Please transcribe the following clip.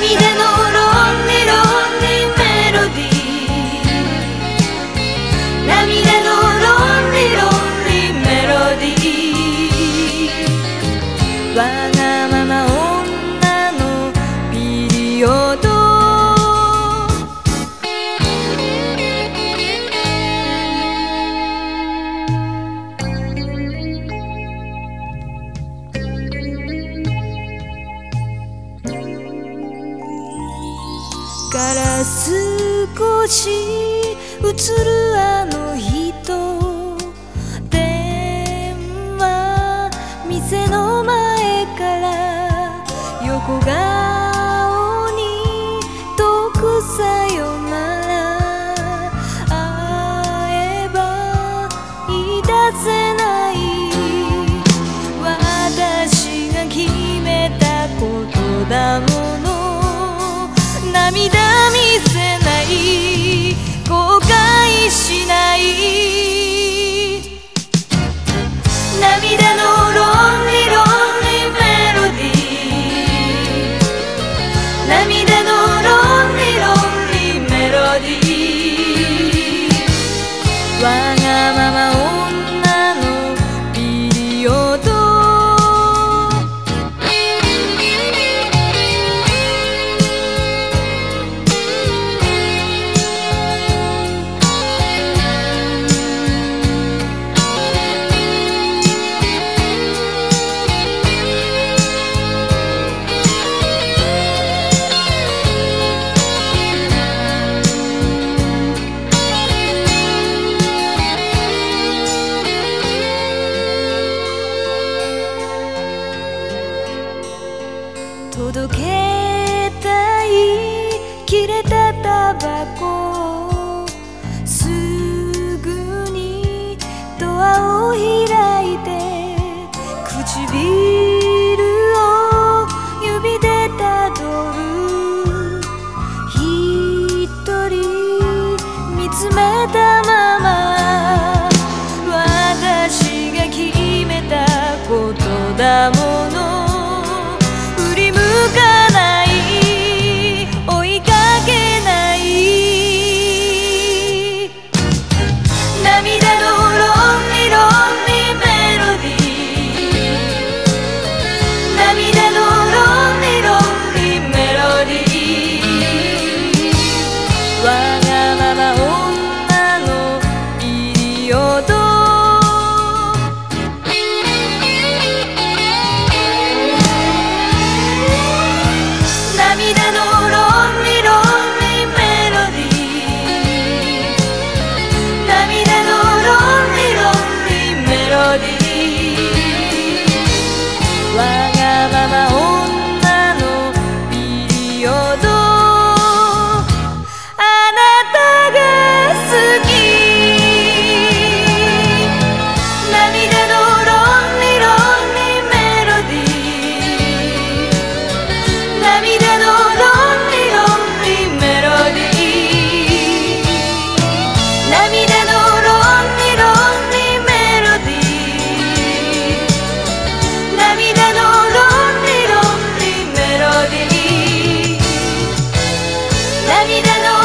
涙のロンリロンリメロディー涙のロンリロンリメロディーわがまま女 から少し映るあの人電話店の前から横顔に遠くさよなら会えば言い。出せない。私が決めたことだもの届け涙の